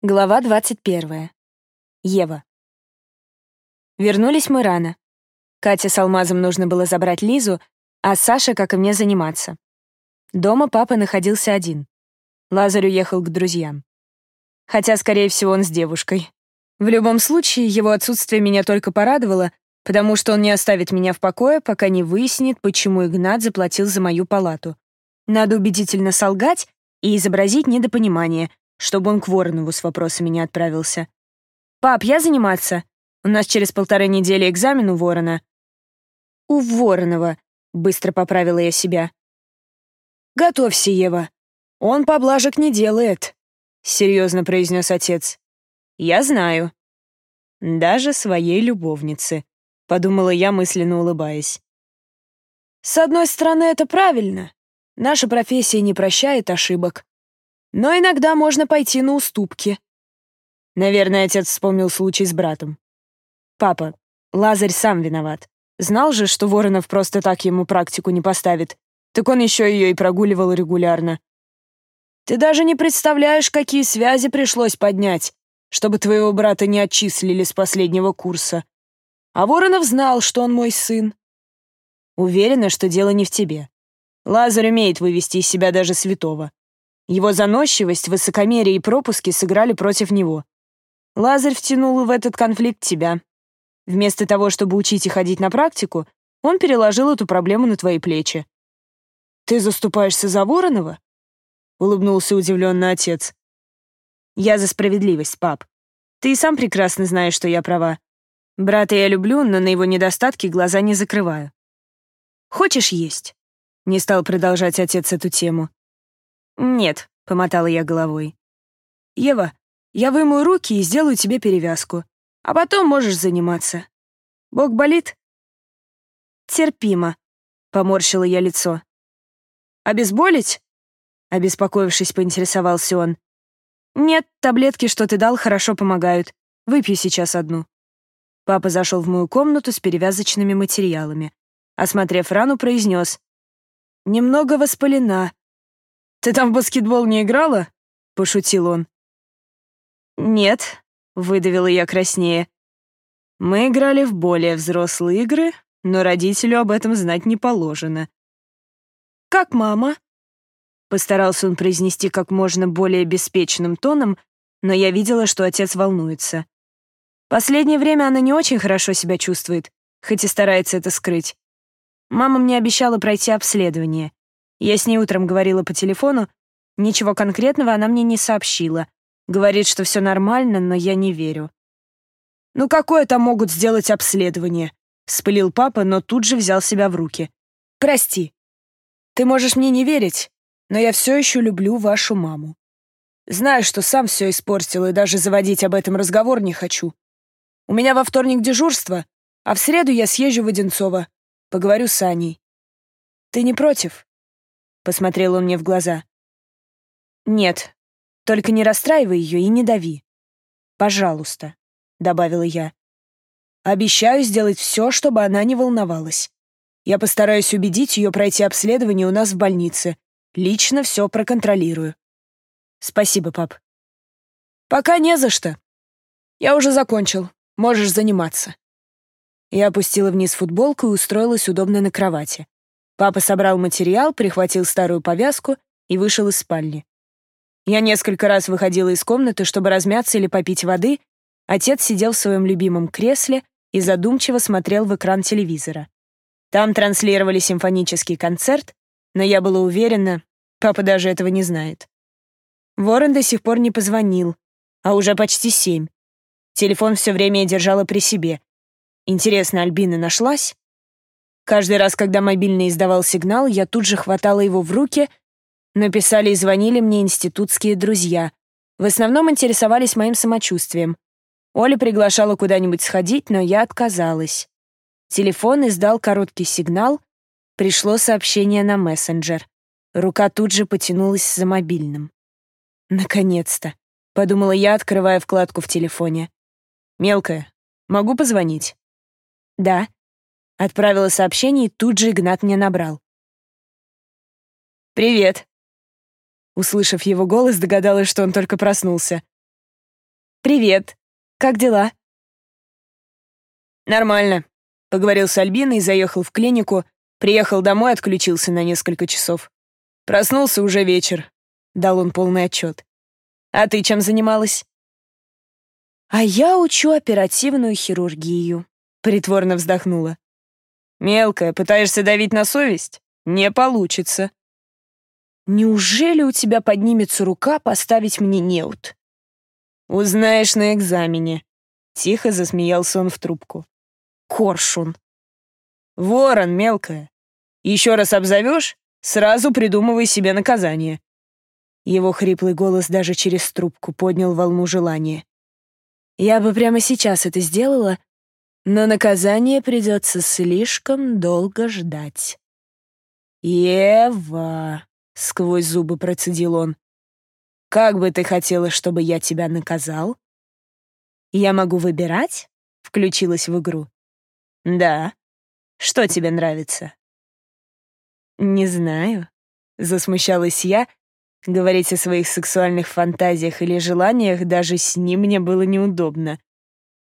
Глава 21. Ева. Вернулись мы рано. Кате с Алмазом нужно было забрать Лизу, а Саше, как и мне, заниматься. Дома папа находился один. Лазарь уехал к друзьям. Хотя, скорее всего, он с девушкой. В любом случае, его отсутствие меня только порадовало, потому что он не оставит меня в покое, пока не выяснит, почему Игнат заплатил за мою палату. Надо убедительно солгать и изобразить недопонимание, чтобы он к Воронову с вопросами не отправился. «Пап, я заниматься? У нас через полторы недели экзамен у Ворона». «У Воронова», — быстро поправила я себя. «Готовься, Ева. Он поблажек не делает», — серьезно произнес отец. «Я знаю». «Даже своей любовнице», — подумала я, мысленно улыбаясь. «С одной стороны, это правильно. Наша профессия не прощает ошибок. Но иногда можно пойти на уступки. Наверное, отец вспомнил случай с братом. Папа, Лазарь сам виноват. Знал же, что Воронов просто так ему практику не поставит. Так он еще ее и прогуливал регулярно. Ты даже не представляешь, какие связи пришлось поднять, чтобы твоего брата не отчислили с последнего курса. А Воронов знал, что он мой сын. Уверена, что дело не в тебе. Лазарь умеет вывести из себя даже святого. Его заносчивость, высокомерие и пропуски сыграли против него. Лазарь втянул в этот конфликт тебя. Вместо того, чтобы учить и ходить на практику, он переложил эту проблему на твои плечи. «Ты заступаешься за Воронова?» — улыбнулся удивленно отец. «Я за справедливость, пап. Ты и сам прекрасно знаешь, что я права. Брата я люблю, но на его недостатки глаза не закрываю». «Хочешь есть?» — не стал продолжать отец эту тему. «Нет», — помотала я головой. «Ева, я вымою руки и сделаю тебе перевязку, а потом можешь заниматься. Бог болит?» «Терпимо», — поморщила я лицо. «Обезболить?» — обеспокоившись, поинтересовался он. «Нет, таблетки, что ты дал, хорошо помогают. Выпью сейчас одну». Папа зашел в мою комнату с перевязочными материалами. Осмотрев рану, произнес. «Немного воспалена. «Ты там в баскетбол не играла?» — пошутил он. «Нет», — выдавила я краснее. «Мы играли в более взрослые игры, но родителю об этом знать не положено». «Как мама?» Постарался он произнести как можно более беспечным тоном, но я видела, что отец волнуется. Последнее время она не очень хорошо себя чувствует, хоть и старается это скрыть. Мама мне обещала пройти обследование. Я с ней утром говорила по телефону. Ничего конкретного она мне не сообщила. Говорит, что все нормально, но я не верю. «Ну какое там могут сделать обследование?» — вспылил папа, но тут же взял себя в руки. «Прости. Ты можешь мне не верить, но я все еще люблю вашу маму. Знаю, что сам все испортил, и даже заводить об этом разговор не хочу. У меня во вторник дежурство, а в среду я съезжу в Одинцово. Поговорю с Аней. Ты не против?» Посмотрел он мне в глаза. «Нет, только не расстраивай ее и не дави. Пожалуйста», — добавила я. «Обещаю сделать все, чтобы она не волновалась. Я постараюсь убедить ее пройти обследование у нас в больнице. Лично все проконтролирую». «Спасибо, пап». «Пока не за что. Я уже закончил. Можешь заниматься». Я опустила вниз футболку и устроилась удобно на кровати. Папа собрал материал, прихватил старую повязку и вышел из спальни. Я несколько раз выходила из комнаты, чтобы размяться или попить воды. Отец сидел в своем любимом кресле и задумчиво смотрел в экран телевизора. Там транслировали симфонический концерт, но я была уверена, папа даже этого не знает. Ворон до сих пор не позвонил, а уже почти семь. Телефон все время я держала при себе. Интересно, Альбина нашлась? Каждый раз, когда мобильный издавал сигнал, я тут же хватала его в руки, но писали и звонили мне институтские друзья. В основном интересовались моим самочувствием. Оля приглашала куда-нибудь сходить, но я отказалась. Телефон издал короткий сигнал, пришло сообщение на мессенджер. Рука тут же потянулась за мобильным. «Наконец-то», — подумала я, открывая вкладку в телефоне. «Мелкая, могу позвонить?» «Да», Отправила сообщение, и тут же Игнат мне набрал. «Привет!» Услышав его голос, догадалась, что он только проснулся. Привет. Как дела?» «Нормально», — поговорил с Альбиной, заехал в клинику, приехал домой, отключился на несколько часов. Проснулся уже вечер. Дал он полный отчет. «А ты чем занималась?» «А я учу оперативную хирургию», — притворно вздохнула. «Мелкая, пытаешься давить на совесть? Не получится». «Неужели у тебя поднимется рука поставить мне неуд?» «Узнаешь на экзамене», — тихо засмеялся он в трубку. «Коршун». «Ворон, мелкая. Еще раз обзовешь, сразу придумывай себе наказание». Его хриплый голос даже через трубку поднял волну желания. Я бы прямо сейчас это сделала, но наказание придется слишком долго ждать. «Ева!» — сквозь зубы процедил он. «Как бы ты хотела, чтобы я тебя наказал?» «Я могу выбирать?» — включилась в игру. «Да. Что тебе нравится?» «Не знаю», — засмущалась я. Говорить о своих сексуальных фантазиях или желаниях даже с ним мне было неудобно.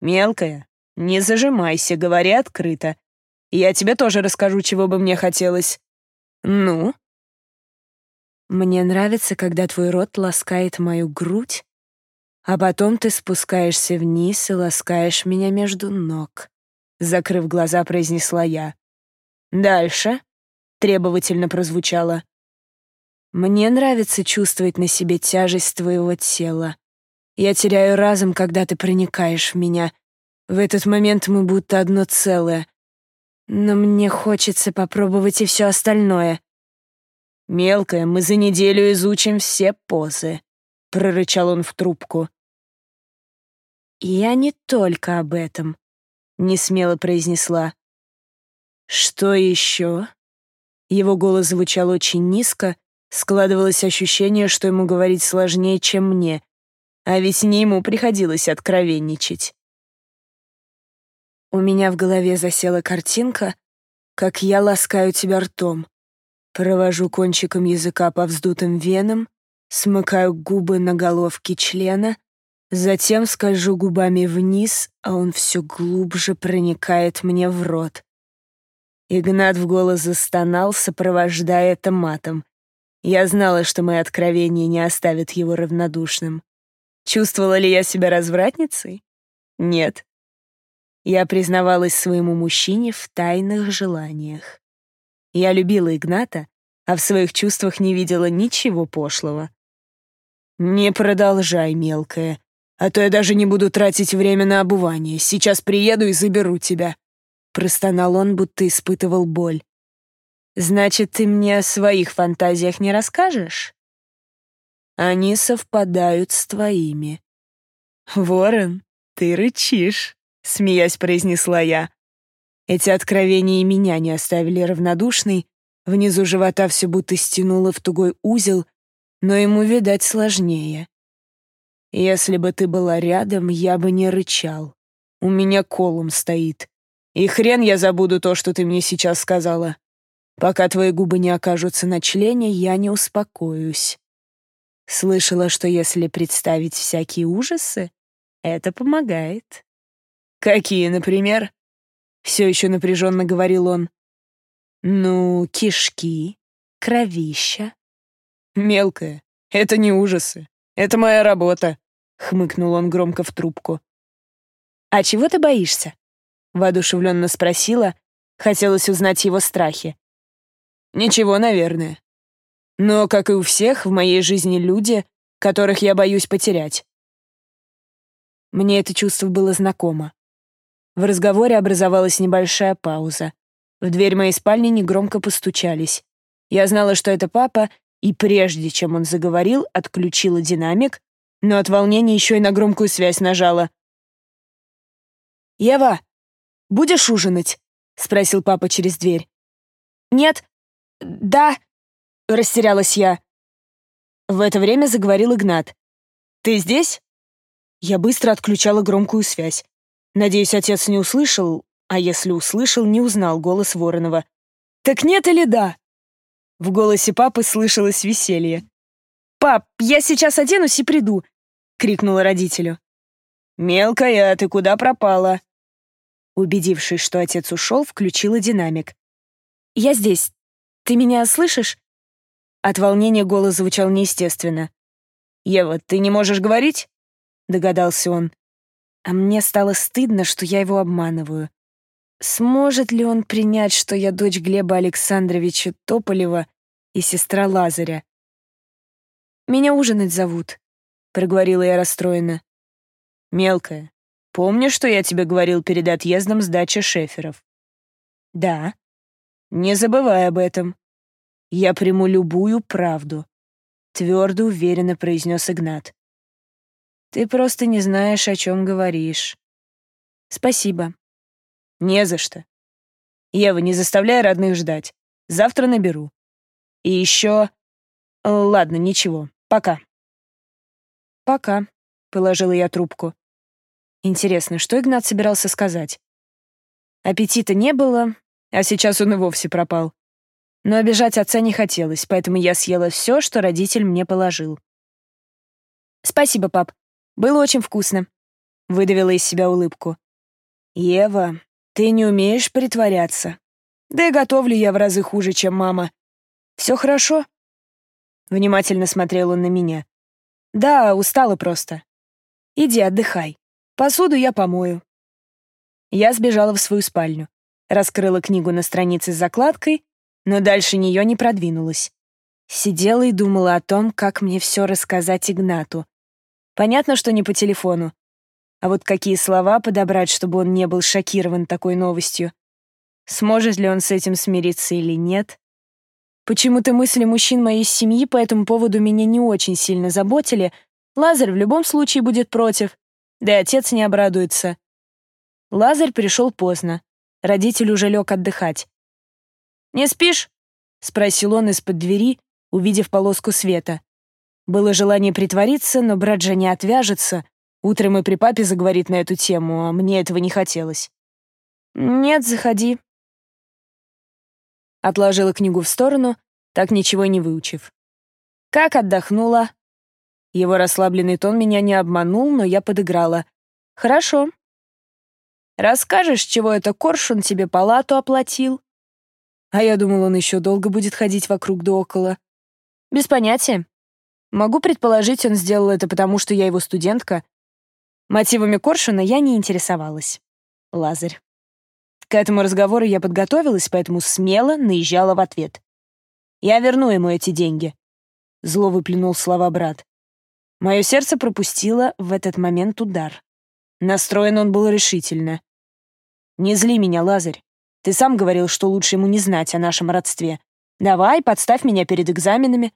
«Мелкая, не зажимайся, говори открыто. Я тебе тоже расскажу, чего бы мне хотелось». «Ну?» Мне нравится, когда твой рот ласкает мою грудь, а потом ты спускаешься вниз и ласкаешь меня между ног. Закрыв глаза, произнесла я. «Дальше?» — требовательно прозвучало. «Мне нравится чувствовать на себе тяжесть твоего тела. Я теряю разум, когда ты проникаешь в меня. В этот момент мы будто одно целое. Но мне хочется попробовать и все остальное. «Мелкая, мы за неделю изучим все позы», — прорычал он в трубку. «Я не только об этом», — несмело произнесла. «Что еще?» Его голос звучал очень низко, складывалось ощущение, что ему говорить сложнее, чем мне, а ведь не ему приходилось откровенничать. У меня в голове засела картинка, как я ласкаю тебя ртом. Провожу кончиком языка по вздутым венам, смыкаю губы на головке члена, затем скольжу губами вниз, а он все глубже проникает мне в рот. Игнат в голос застонал, сопровождая это матом. Я знала, что мои откровения не оставят его равнодушным. Чувствовала ли я себя развратницей? Нет. Я признавалась своему мужчине в тайных желаниях. Я любила Игната, а в своих чувствах не видела ничего пошлого. «Не продолжай, мелкая, а то я даже не буду тратить время на обувание. Сейчас приеду и заберу тебя», — простонал он, будто испытывал боль. «Значит, ты мне о своих фантазиях не расскажешь?» «Они совпадают с твоими». «Ворон, ты рычишь», — смеясь произнесла я. Эти откровения и меня не оставили равнодушной, внизу живота все будто стянуло в тугой узел, но ему, видать, сложнее. Если бы ты была рядом, я бы не рычал. У меня колом стоит. И хрен я забуду то, что ты мне сейчас сказала. Пока твои губы не окажутся на члене, я не успокоюсь. Слышала, что если представить всякие ужасы, это помогает. Какие, например? все еще напряженно говорил он. Ну, кишки, кровища. Мелкая, это не ужасы. Это моя работа, хмыкнул он громко в трубку. А чего ты боишься? воодушевленно спросила, хотелось узнать его страхи. Ничего, наверное. Но, как и у всех, в моей жизни люди, которых я боюсь потерять. Мне это чувство было знакомо. В разговоре образовалась небольшая пауза. В дверь моей спальни негромко постучались. Я знала, что это папа, и прежде чем он заговорил, отключила динамик, но от волнения еще и на громкую связь нажала. «Ева, будешь ужинать?» — спросил папа через дверь. «Нет. Да», — растерялась я. В это время заговорил Игнат. «Ты здесь?» Я быстро отключала громкую связь. Надеюсь, отец не услышал, а если услышал, не узнал голос Воронова. «Так нет или да?» В голосе папы слышалось веселье. «Пап, я сейчас оденусь и приду!» — крикнула родителю. «Мелкая, ты куда пропала?» Убедившись, что отец ушел, включила динамик. «Я здесь. Ты меня слышишь?» От волнения голос звучал неестественно. «Ева, ты не можешь говорить?» — догадался он. А мне стало стыдно, что я его обманываю. Сможет ли он принять, что я дочь Глеба Александровича Тополева и сестра Лазаря? «Меня ужинать зовут», — проговорила я расстроенно. «Мелкая, помнишь, что я тебе говорил перед отъездом с дачи Шеферов?» «Да». «Не забывай об этом. Я приму любую правду», — твердо уверенно произнес Игнат. «Ты просто не знаешь, о чем говоришь». «Спасибо». «Не за что. Ева, не заставляй родных ждать. Завтра наберу. И еще... Ладно, ничего. Пока». «Пока», — положила я трубку. Интересно, что Игнат собирался сказать? Аппетита не было, а сейчас он и вовсе пропал. Но обижать отца не хотелось, поэтому я съела все, что родитель мне положил. «Спасибо, пап. Было очень вкусно», — выдавила из себя улыбку. «Ева, ты не умеешь притворяться. Да и готовлю я в разы хуже, чем мама. Все хорошо?» Внимательно смотрел он на меня. «Да, устала просто. Иди отдыхай. Посуду я помою». Я сбежала в свою спальню, раскрыла книгу на странице с закладкой, но дальше нее не продвинулась. Сидела и думала о том, как мне все рассказать Игнату. Понятно, что не по телефону. А вот какие слова подобрать, чтобы он не был шокирован такой новостью? Сможет ли он с этим смириться или нет? Почему-то мысли мужчин моей семьи по этому поводу меня не очень сильно заботили. Лазарь в любом случае будет против, да и отец не обрадуется. Лазарь пришел поздно. Родитель уже лег отдыхать. «Не спишь?» — спросил он из-под двери, увидев полоску света. Было желание притвориться, но брат же не отвяжется. Утром и при папе заговорит на эту тему, а мне этого не хотелось. «Нет, заходи», Отложила книгу в сторону, так ничего и не выучив. «Как отдохнула?» Его расслабленный тон меня не обманул, но я подыграла. «Хорошо. Расскажешь, чего это Коршун тебе палату оплатил?» А я думал, он еще долго будет ходить вокруг да около. Без понятия. Могу предположить, он сделал это потому, что я его студентка. Мотивами Коршуна я не интересовалась. Лазарь. К этому разговору я подготовилась, поэтому смело наезжала в ответ. «Я верну ему эти деньги», — зло выплюнул слова брат. Мое сердце пропустило в этот момент удар. Настроен он был решительно. «Не зли меня, Лазарь. Ты сам говорил, что лучше ему не знать о нашем родстве. Давай, подставь меня перед экзаменами.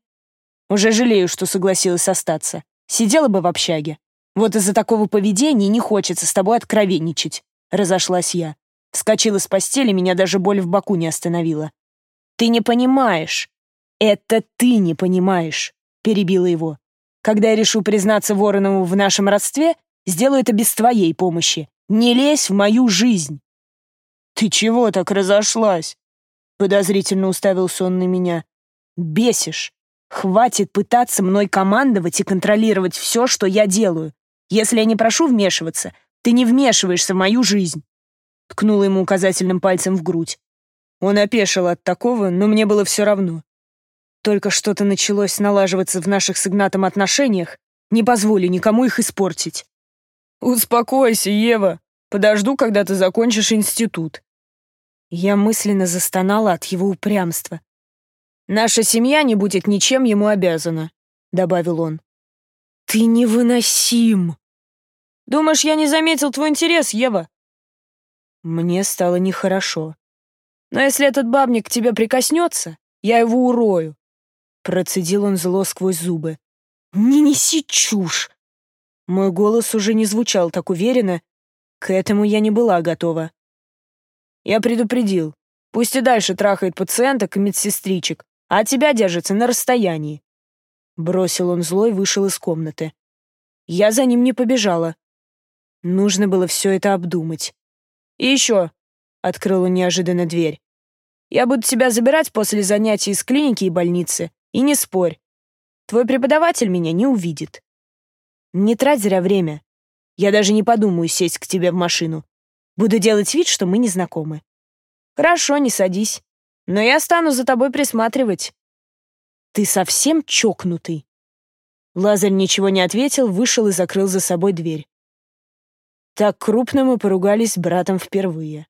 Уже жалею, что согласилась остаться. Сидела бы в общаге. Вот из-за такого поведения не хочется с тобой откровенничать», — разошлась я. Вскочила с постели, меня даже боль в боку не остановила. «Ты не понимаешь. Это ты не понимаешь», — перебила его. «Когда я решу признаться Воронову в нашем родстве, сделаю это без твоей помощи. Не лезь в мою жизнь». «Ты чего так разошлась?» Подозрительно уставился он на меня. «Бесишь. Хватит пытаться мной командовать и контролировать все, что я делаю. Если я не прошу вмешиваться, ты не вмешиваешься в мою жизнь ткнула ему указательным пальцем в грудь. Он опешил от такого, но мне было все равно. Только что-то началось налаживаться в наших с Игнатом отношениях, не позволю никому их испортить. «Успокойся, Ева. Подожду, когда ты закончишь институт». Я мысленно застонала от его упрямства. «Наша семья не будет ничем ему обязана», — добавил он. «Ты невыносим!» «Думаешь, я не заметил твой интерес, Ева?» Мне стало нехорошо. «Но если этот бабник к тебе прикоснется, я его урою!» Процедил он зло сквозь зубы. «Не неси чушь!» Мой голос уже не звучал так уверенно. К этому я не была готова. Я предупредил. Пусть и дальше трахает пациенток и медсестричек, а тебя держится на расстоянии. Бросил он злой, вышел из комнаты. Я за ним не побежала. Нужно было все это обдумать. И еще, — открыла неожиданно дверь, — я буду тебя забирать после занятий из клиники и больницы, и не спорь. Твой преподаватель меня не увидит. Не трать зря время. Я даже не подумаю сесть к тебе в машину. Буду делать вид, что мы не знакомы. Хорошо, не садись. Но я стану за тобой присматривать. Ты совсем чокнутый. Лазарь ничего не ответил, вышел и закрыл за собой дверь. Так крупно мы поругались с братом впервые.